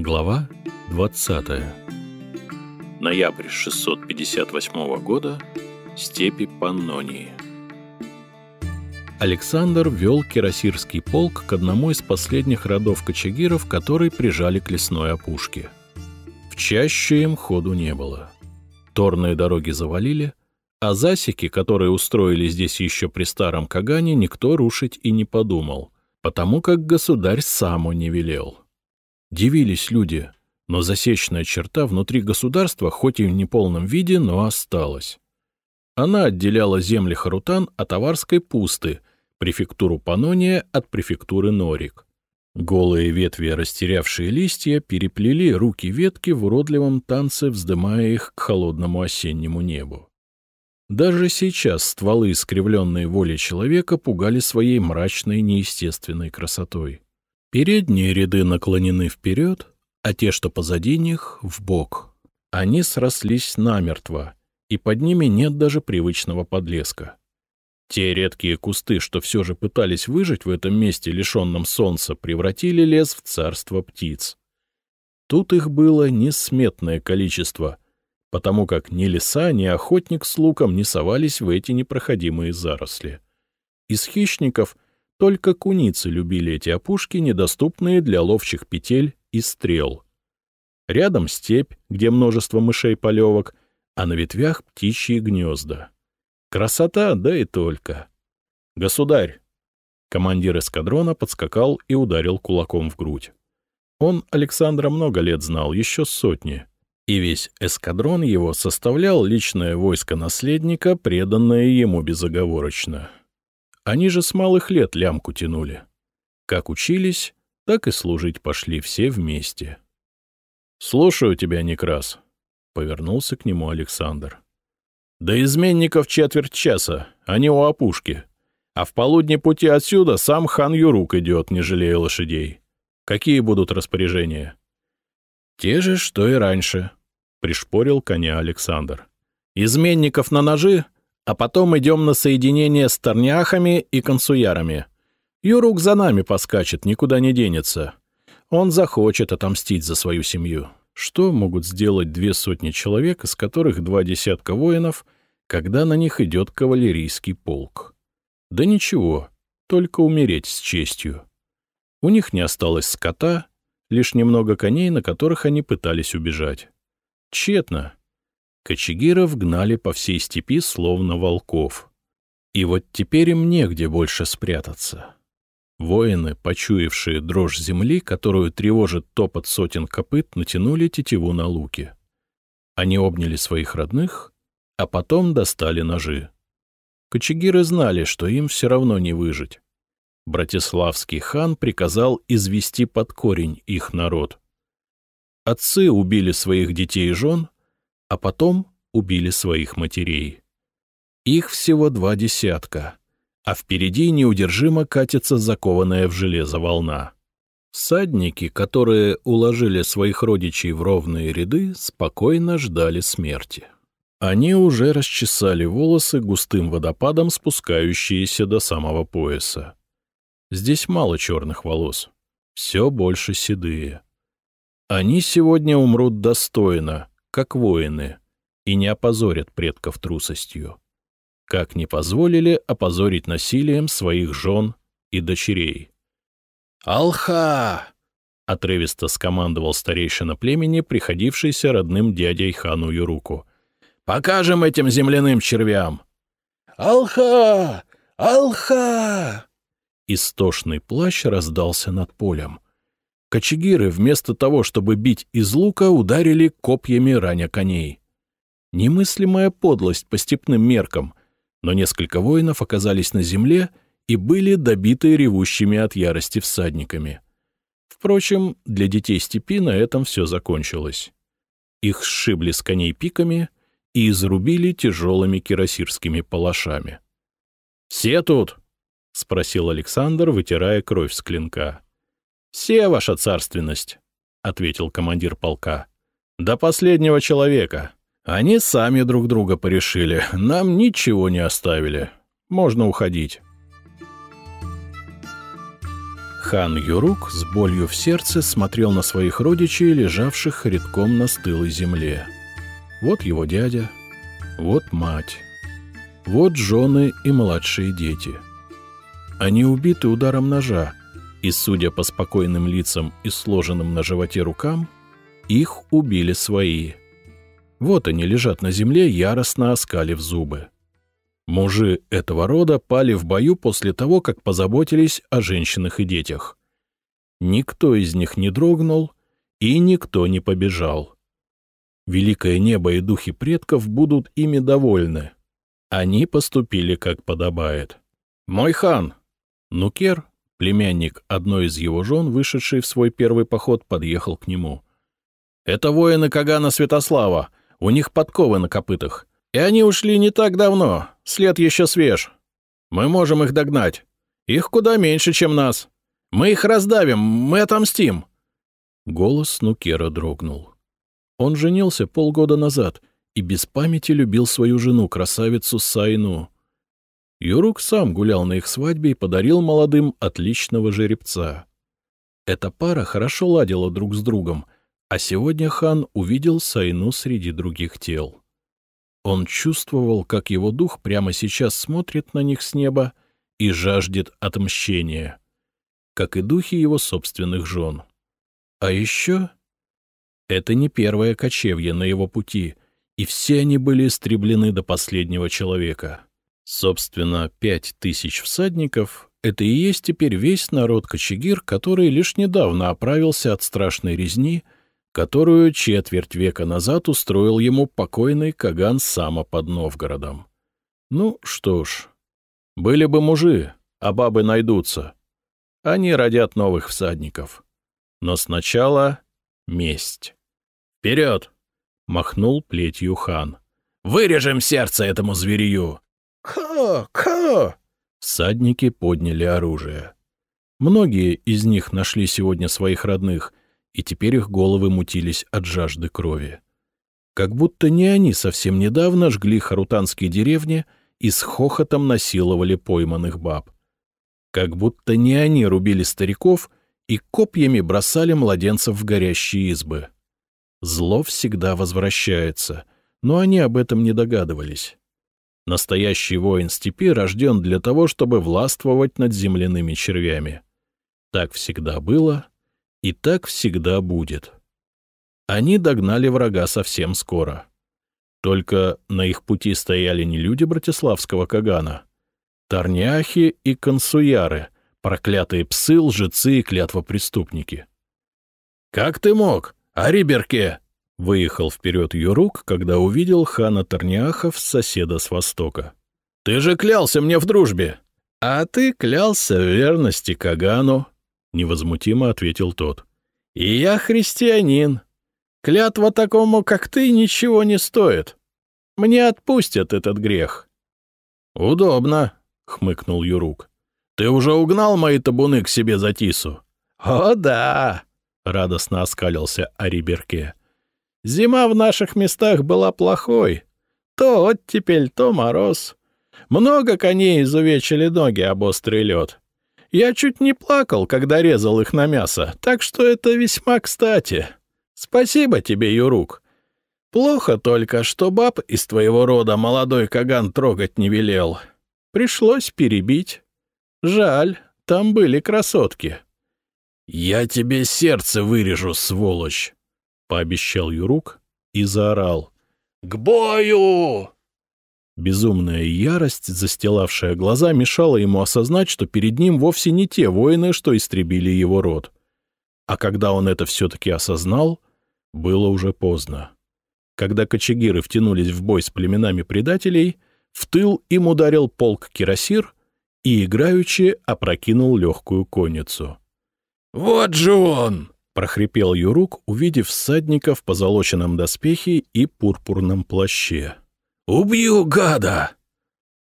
Глава 20. Ноябрь 658 года. Степи Паннонии. Александр вел кирасирский полк к одному из последних родов кочегиров, которые прижали к лесной опушке. В чаще им ходу не было. Торные дороги завалили, а засеки, которые устроили здесь еще при старом Кагане, никто рушить и не подумал, потому как государь сам не велел. Дивились люди, но засечная черта внутри государства, хоть и в неполном виде, но осталась. Она отделяла земли Харутан от Аварской пусты, префектуру Панония от префектуры Норик. Голые ветви, растерявшие листья, переплели руки ветки в уродливом танце, вздымая их к холодному осеннему небу. Даже сейчас стволы, искривленные волей человека, пугали своей мрачной неестественной красотой. Передние ряды наклонены вперед, а те, что позади них, — в бок. Они срослись намертво, и под ними нет даже привычного подлеска. Те редкие кусты, что все же пытались выжить в этом месте, лишенном солнца, превратили лес в царство птиц. Тут их было несметное количество, потому как ни лиса, ни охотник с луком не совались в эти непроходимые заросли. Из хищников — только куницы любили эти опушки, недоступные для ловчих петель и стрел. Рядом степь, где множество мышей-полевок, а на ветвях птичьи гнезда. Красота, да и только. «Государь!» Командир эскадрона подскакал и ударил кулаком в грудь. Он Александра много лет знал, еще сотни. И весь эскадрон его составлял личное войско наследника, преданное ему безоговорочно. Они же с малых лет лямку тянули. Как учились, так и служить пошли все вместе. — Слушаю тебя, Некрас, — повернулся к нему Александр. — До изменников четверть часа, они у опушки. А в полудне пути отсюда сам хан Юрук идет, не жалея лошадей. Какие будут распоряжения? — Те же, что и раньше, — пришпорил коня Александр. — Изменников на ножи, а потом идем на соединение с торняхами и консуярами. Юрук за нами поскачет, никуда не денется. Он захочет отомстить за свою семью. Что могут сделать две сотни человек, из которых два десятка воинов, когда на них идет кавалерийский полк? Да ничего, только умереть с честью. У них не осталось скота, лишь немного коней, на которых они пытались убежать. Тщетно. Кочегиров гнали по всей степи, словно волков. И вот теперь им негде больше спрятаться. Воины, почуявшие дрожь земли, которую тревожит топот сотен копыт, натянули тетиву на луки. Они обняли своих родных, а потом достали ножи. Кочегиры знали, что им все равно не выжить. Братиславский хан приказал извести под корень их народ. Отцы убили своих детей и жен, а потом убили своих матерей. Их всего два десятка, а впереди неудержимо катится закованная в железо волна. Садники, которые уложили своих родичей в ровные ряды, спокойно ждали смерти. Они уже расчесали волосы густым водопадом, спускающиеся до самого пояса. Здесь мало черных волос, все больше седые. Они сегодня умрут достойно, как воины, и не опозорят предков трусостью. Как не позволили опозорить насилием своих жен и дочерей. «Алха!» — отрывисто скомандовал старейшина племени, приходившийся родным дядей хану Юруку. «Покажем этим земляным червям!» «Алха! Алха!» Истошный плащ раздался над полем — Кочегиры, вместо того, чтобы бить из лука, ударили копьями раня коней. Немыслимая подлость по степным меркам, но несколько воинов оказались на земле и были добиты ревущими от ярости всадниками. Впрочем, для детей степи на этом все закончилось. Их сшибли с коней пиками и изрубили тяжелыми кирасирскими палашами. «Все тут?» — спросил Александр, вытирая кровь с клинка. «Все, ваша царственность», — ответил командир полка. «До последнего человека. Они сами друг друга порешили, нам ничего не оставили. Можно уходить». Хан Юрук с болью в сердце смотрел на своих родичей, лежавших редком на стылой земле. Вот его дядя, вот мать, вот жены и младшие дети. Они убиты ударом ножа, и, судя по спокойным лицам и сложенным на животе рукам, их убили свои. Вот они лежат на земле, яростно оскалив зубы. Мужи этого рода пали в бою после того, как позаботились о женщинах и детях. Никто из них не дрогнул, и никто не побежал. Великое небо и духи предков будут ими довольны. Они поступили как подобает. «Мой хан!» Нукер, племянник одной из его жен, вышедший в свой первый поход, подъехал к нему. «Это воины Кагана Святослава. У них подковы на копытах. И они ушли не так давно, след еще свеж. Мы можем их догнать. Их куда меньше, чем нас. Мы их раздавим, мы отомстим». Голос Нукера дрогнул. Он женился полгода назад и без памяти любил свою жену, красавицу Сайну. Юрук сам гулял на их свадьбе и подарил молодым отличного жеребца. Эта пара хорошо ладила друг с другом, а сегодня хан увидел Сайну среди других тел. Он чувствовал, как его дух прямо сейчас смотрит на них с неба и жаждет отмщения, как и духи его собственных жен. А еще это не первое кочевье на его пути, и все они были истреблены до последнего человека. Собственно, пять тысяч всадников — это и есть теперь весь народ Кочегир, который лишь недавно оправился от страшной резни — которую четверть века назад устроил ему покойный Каган Сама под Новгородом. Ну что ж, были бы мужи, а бабы найдутся. Они родят новых всадников. Но сначала месть. «Вперед!» — махнул плетью хан. «Вырежем сердце этому зверью!» «Ха! Ха!» Всадники подняли оружие. Многие из них нашли сегодня своих родных, и теперь их головы мутились от жажды крови. Как будто не они совсем недавно жгли харутанские деревни и с хохотом насиловали пойманных баб. Как будто не они рубили стариков и копьями бросали младенцев в горящие избы. Зло всегда возвращается, но они об этом не догадывались. Настоящий воин степи рожден для того, чтобы властвовать над земляными червями. Так всегда было и так всегда будет. Они догнали врага совсем скоро. Только на их пути стояли не люди Братиславского Кагана. Торняхи и консуяры, проклятые псы, лжецы и клятвопреступники. «Как ты мог, Ариберке?» — выехал вперед Юрук, когда увидел хана Торняхов, соседа с востока. «Ты же клялся мне в дружбе!» «А ты клялся в верности Кагану», — невозмутимо ответил тот. «И я христианин. Клятва такому, как ты, ничего не стоит. Мне отпустят этот грех». «Удобно», — хмыкнул Юрук. «Ты уже угнал мои табуны к себе за тису?» «О, да!» — радостно оскалился Ариберке. «Зима в наших местах была плохой. То оттепель, то мороз. Много коней изувечили ноги об острый лед. Я чуть не плакал, когда резал их на мясо, так что это весьма кстати. Спасибо тебе, Юрук. Плохо только, что баб из твоего рода молодой Каган трогать не велел. Пришлось перебить. Жаль, там были красотки. «Я тебе сердце вырежу, сволочь!» — пообещал Юрук и заорал. «К бою!» Безумная ярость, застилавшая глаза, мешала ему осознать, что перед ним вовсе не те воины, что истребили его род. А когда он это все-таки осознал, было уже поздно. Когда кочегиры втянулись в бой с племенами предателей, в тыл им ударил полк кирасир и, играючи, опрокинул легкую конницу. «Вот же он!» — прохрипел Юрук, увидев всадника в позолоченном доспехе и пурпурном плаще. «Убью гада!»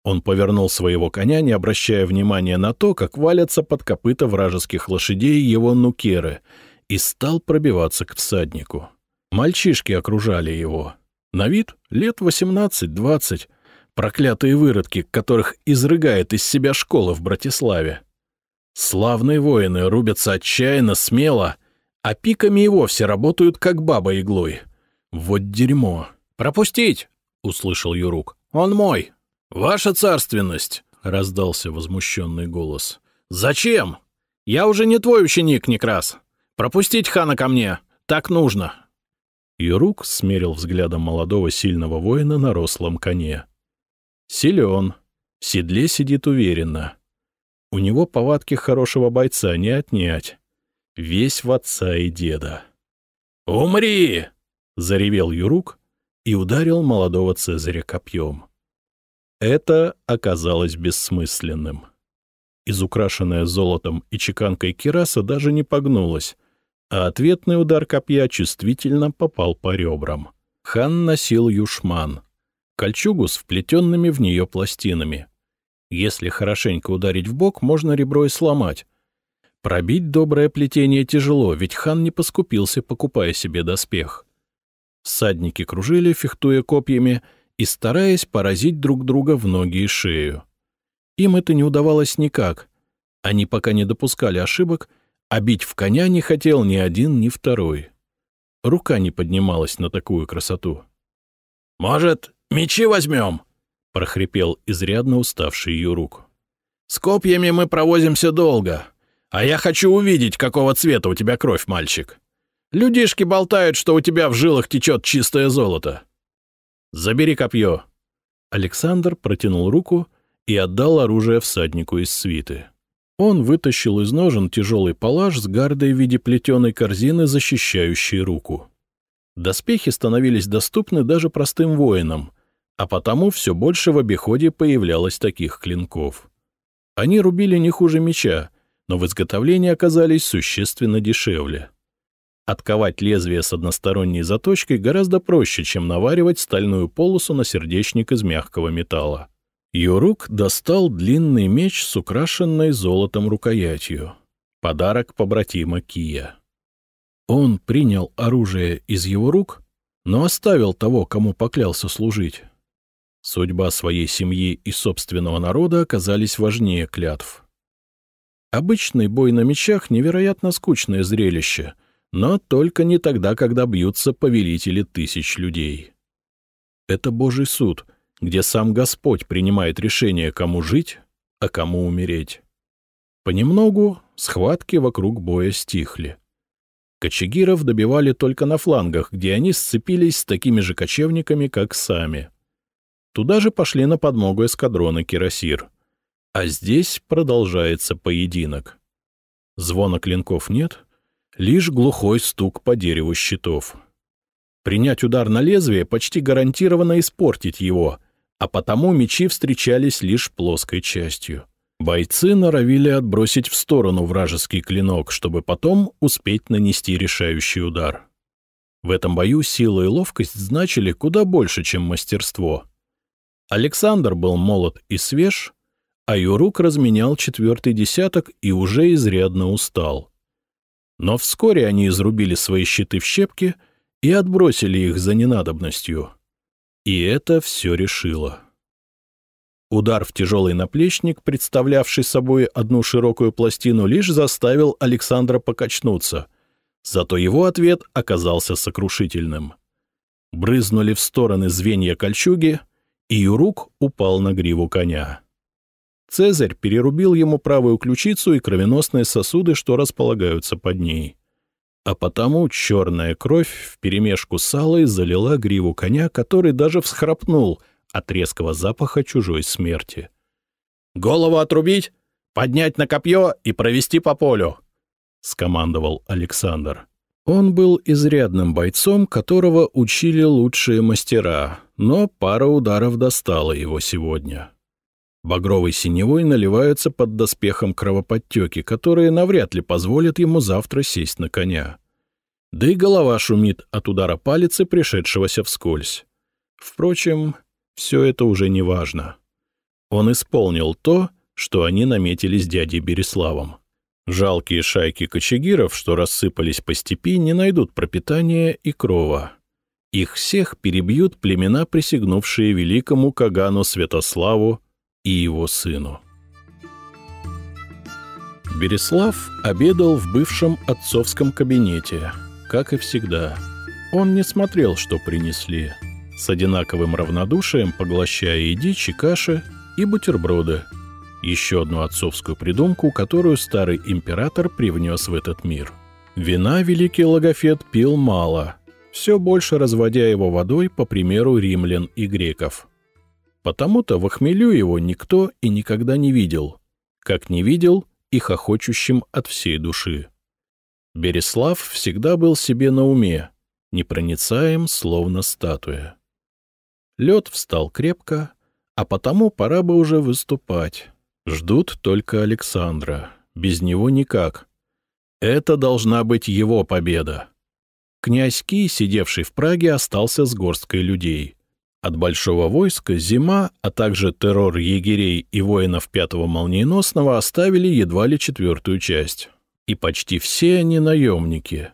Он повернул своего коня, не обращая внимания на то, как валятся под копыта вражеских лошадей его нукеры, и стал пробиваться к всаднику. Мальчишки окружали его. На вид лет восемнадцать-двадцать, проклятые выродки, которых изрыгает из себя школа в Братиславе. Славные воины рубятся отчаянно, смело, а пиками и вовсе работают, как баба иглой. Вот дерьмо. «Пропустить!» — услышал Юрук. «Он мой!» «Ваша царственность!» — раздался возмущенный голос. «Зачем? Я уже не твой ученик, Некрас. Пропустить хана ко мне. Так нужно!» Юрук смерил взглядом молодого сильного воина на рослом коне. Силен, в седле сидит уверенно. У него повадки хорошего бойца не отнять. Весь в отца и деда. «Умри!» — заревел Юрук и ударил молодого Цезаря копьем. Это оказалось бессмысленным. Изукрашенная золотом и чеканкой кираса даже не погнулась, а ответный удар копья чувствительно попал по ребрам. Хан носил юшман, кольчугу с вплетенными в нее пластинами. Если хорошенько ударить в бок, можно ребро и сломать. Пробить доброе плетение тяжело, ведь хан не поскупился, покупая себе доспех. Всадники кружили, фехтуя копьями и стараясь поразить друг друга в ноги и шею. Им это не удавалось никак. Они пока не допускали ошибок, а бить в коня не хотел ни один, ни второй. Рука не поднималась на такую красоту. «Может, мечи возьмем?» — прохрипел изрядно уставший Юрук. «С копьями мы провозимся долго, а я хочу увидеть, какого цвета у тебя кровь, мальчик. Людишки болтают, что у тебя в жилах течет чистое золото. Забери копье». Александр протянул руку и отдал оружие всаднику из свиты. Он вытащил из ножен тяжелый палаш с гардой в виде плетеной корзины, защищающей руку. Доспехи становились доступны даже простым воинам, а потому все больше в обиходе появлялось таких клинков. Они рубили не хуже меча, но в изготовлении оказались существенно дешевле. Отковать лезвие с односторонней заточкой гораздо проще, чем наваривать стальную полосу на сердечник из мягкого металла. Юрук достал длинный меч с украшенной золотом рукоятью. Подарок побратима Кия. Он принял оружие из его рук, но оставил того, кому поклялся служить. Судьба своей семьи и собственного народа оказались важнее клятв. Обычный бой на мечах — невероятно скучное зрелище, но только не тогда, когда бьются повелители тысяч людей. Это Божий суд, где сам Господь принимает решение, кому жить, а кому умереть. Понемногу схватки вокруг боя стихли. Кочегиров добивали только на флангах, где они сцепились с такими же кочевниками, как сами. Туда же пошли на подмогу эскадроны Кирасир. А здесь продолжается поединок. Звона клинков нет, лишь глухой стук по дереву щитов. Принять удар на лезвие почти гарантированно испортить его, а потому мечи встречались лишь плоской частью. Бойцы норовили отбросить в сторону вражеский клинок, чтобы потом успеть нанести решающий удар. В этом бою сила и ловкость значили куда больше, чем мастерство. Александр был молод и свеж, а Юрук разменял четвертый десяток и уже изрядно устал. Но вскоре они изрубили свои щиты в щепки и отбросили их за ненадобностью. И это все решило. Удар в тяжелый наплечник, представлявший собой одну широкую пластину, лишь заставил Александра покачнуться. Зато его ответ оказался сокрушительным. Брызнули в стороны звенья кольчуги, и Юрук упал на гриву коня. Цезарь перерубил ему правую ключицу и кровеносные сосуды, что располагаются под ней. А потому черная кровь вперемешку с салой залила гриву коня, который даже всхрапнул — от резкого запаха чужой смерти. «Голову отрубить, поднять на копье и провести по полю!» — скомандовал Александр. Он был изрядным бойцом, которого учили лучшие мастера, но пара ударов достала его сегодня. Багровый синевой наливаются под доспехом кровоподтеки, которые навряд ли позволят ему завтра сесть на коня. Да и голова шумит от удара палицы, пришедшегося вскользь. Впрочем, все это уже не важно. Он исполнил то, что они наметили с дядей Береславом. Жалкие шайки кочегиров, что рассыпались по степи, не найдут пропитания и крова. Их всех перебьют племена, присягнувшие великому Кагану Святославу и его сыну. Береслав обедал в бывшем отцовском кабинете, как и всегда. Он не смотрел, что принесли, с одинаковым равнодушием поглощая и дичь, и каши, и бутерброды. Еще одну отцовскую придумку, которую старый император привнес в этот мир. Вина великий логофет пил мало, все больше разводя его водой по примеру римлян и греков. Потому-то в охмелю его никто и никогда не видел, как не видел и хохочущим от всей души. Береслав всегда был себе на уме, непроницаем, словно статуя. Лед встал крепко, а потому пора бы уже выступать. Ждут только Александра. Без него никак. Это должна быть его победа. Князь Ки, сидевший в Праге, остался с горсткой людей. От большого войска зима, а также террор егерей и воинов Пятого Молниеносного оставили едва ли четвертую часть. И почти все они наемники.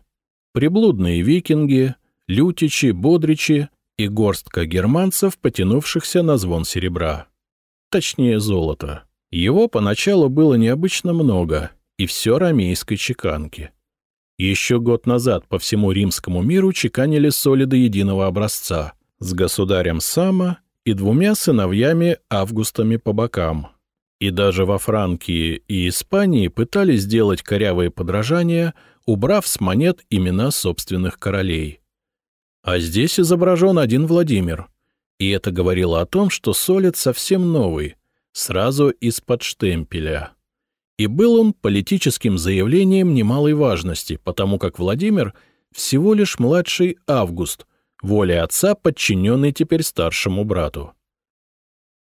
Приблудные викинги, лютичи, бодричи и горстка германцев, потянувшихся на звон серебра. Точнее, золота. Его поначалу было необычно много, и все рамейской чеканки. Еще год назад по всему римскому миру чеканили соли до единого образца — с государем Сама и двумя сыновьями Августами по бокам. И даже во Франкии и Испании пытались сделать корявые подражания, убрав с монет имена собственных королей. А здесь изображен один Владимир, и это говорило о том, что солид совсем новый, сразу из-под штемпеля. И был он политическим заявлением немалой важности, потому как Владимир всего лишь младший Август, Воля отца, подчиненный теперь старшему брату.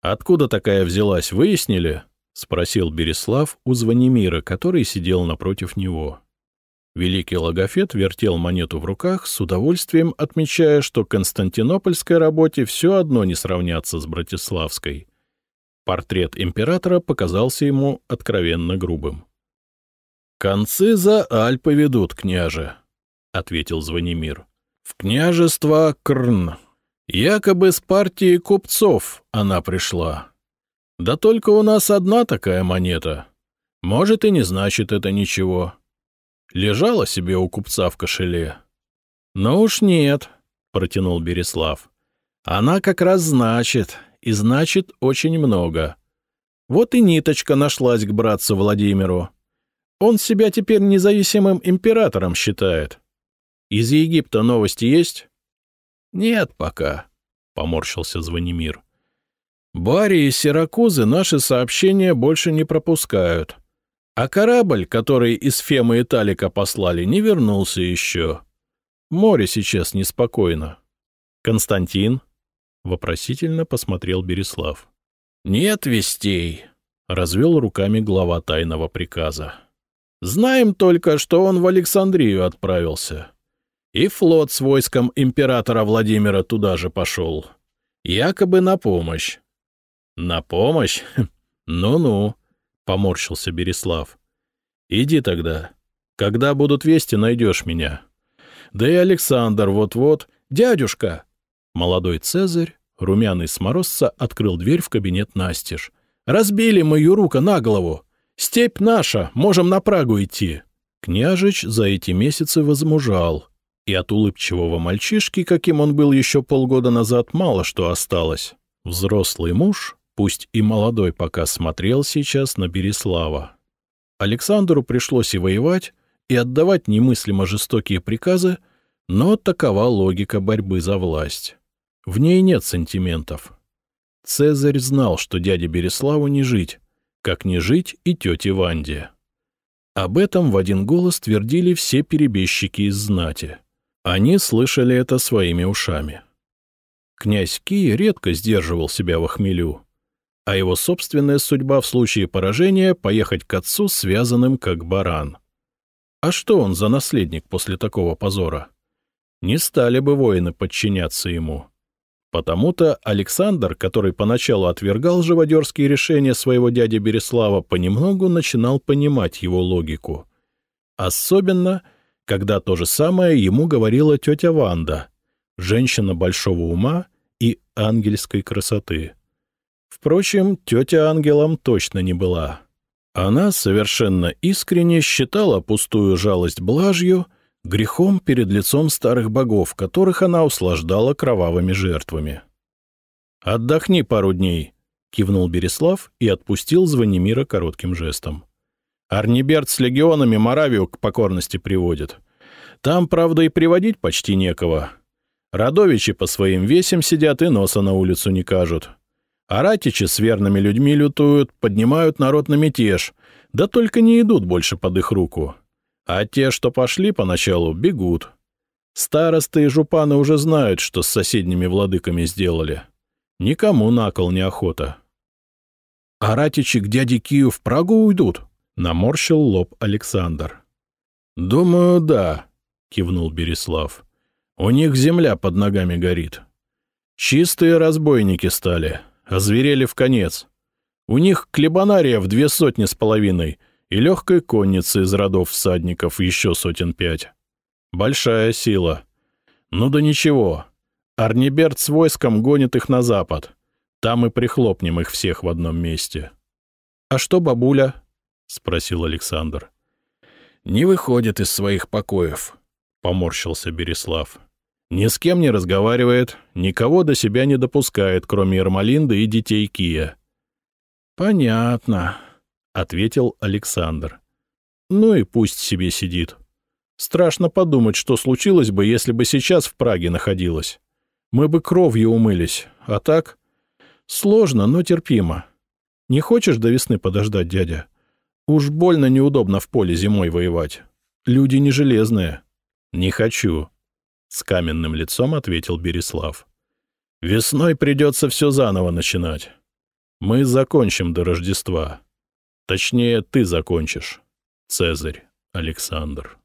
«Откуда такая взялась, выяснили?» — спросил Береслав у Звонимира, который сидел напротив него. Великий логофет вертел монету в руках, с удовольствием отмечая, что константинопольской работе все одно не сравняться с братиславской. Портрет императора показался ему откровенно грубым. «Концы за Альпы ведут, княже», — ответил Звонимир в княжество Крн. Якобы с партии купцов она пришла. Да только у нас одна такая монета. Может, и не значит это ничего. Лежала себе у купца в кошеле. Ну уж нет, — протянул Береслав. Она как раз значит, и значит очень много. Вот и ниточка нашлась к братцу Владимиру. Он себя теперь независимым императором считает. Из Египта новости есть? — Нет пока, — поморщился Звонимир. — Бари и Сиракузы наши сообщения больше не пропускают. А корабль, который из Фемы и Талика послали, не вернулся еще. Море сейчас неспокойно. — Константин? — вопросительно посмотрел Береслав. — Нет вестей, — развел руками глава тайного приказа. — Знаем только, что он в Александрию отправился. — и флот с войском императора Владимира туда же пошел. Якобы на помощь. — На помощь? Ну-ну, — поморщился Береслав. — Иди тогда. Когда будут вести, найдешь меня. Да и Александр вот-вот... Дядюшка! Молодой Цезарь, румяный сморозца, открыл дверь в кабинет Настеж. «Разбили мы Юрука на голову! Степь наша, можем на Прагу идти!» Княжич за эти месяцы возмужал, и от улыбчивого мальчишки, каким он был еще полгода назад, мало что осталось. Взрослый муж, пусть и молодой пока, смотрел сейчас на Береслава. Александру пришлось и воевать, и отдавать немыслимо жестокие приказы, но такова логика борьбы за власть. В ней нет сантиментов. Цезарь знал, что дяде Береславу не жить, как не жить и тете Ванде. Об этом в один голос твердили все перебежчики из знати. Они слышали это своими ушами. Князь Ки редко сдерживал себя в хмелю, а его собственная судьба в случае поражения — поехать к отцу связанным как баран. А что он за наследник после такого позора? Не стали бы воины подчиняться ему. Потому-то Александр, который поначалу отвергал живодерские решения своего дяди Береслава, понемногу начинал понимать его логику. Особенно — когда то же самое ему говорила тетя Ванда, женщина большого ума и ангельской красоты. Впрочем, тетя ангелом точно не была. Она совершенно искренне считала пустую жалость блажью грехом перед лицом старых богов, которых она услаждала кровавыми жертвами. «Отдохни пару дней», — кивнул Береслав и отпустил Звонимира коротким жестом. «Арниберт с легионами Моравию к покорности приводит. Там, правда, и приводить почти некого. Радовичи по своим весям сидят и носа на улицу не кажут. А ратичи с верными людьми лютуют, поднимают народ на мятеж, да только не идут больше под их руку. А те, что пошли поначалу, бегут. Старосты и жупаны уже знают, что с соседними владыками сделали. Никому на кол неохота. — А ратичи к дяде Кию в Прагу уйдут? — наморщил лоб Александр. — Думаю, да, — кивнул Береслав. — У них земля под ногами горит. Чистые разбойники стали, озверели в конец. У них клебанария в две сотни с половиной и легкой конницы из родов всадников еще сотен пять. Большая сила. Ну да ничего, Арниберт с войском гонит их на запад. Там и прихлопнем их всех в одном месте. — А что бабуля? — спросил Александр. — Не выходит из своих покоев, — поморщился Береслав. — Ни с кем не разговаривает, никого до себя не допускает, кроме Ермолинды и детей Кия. — Понятно, — ответил Александр. — Ну и пусть себе сидит. Страшно подумать, что случилось бы, если бы сейчас в Праге находилась. Мы бы кровью умылись, а так... Сложно, но терпимо. Не хочешь до весны подождать, дядя? Уж больно неудобно в поле зимой воевать. Люди не железные. Не хочу, — с каменным лицом ответил Береслав. Весной придется все заново начинать. Мы закончим до Рождества. Точнее, ты закончишь, Цезарь Александр.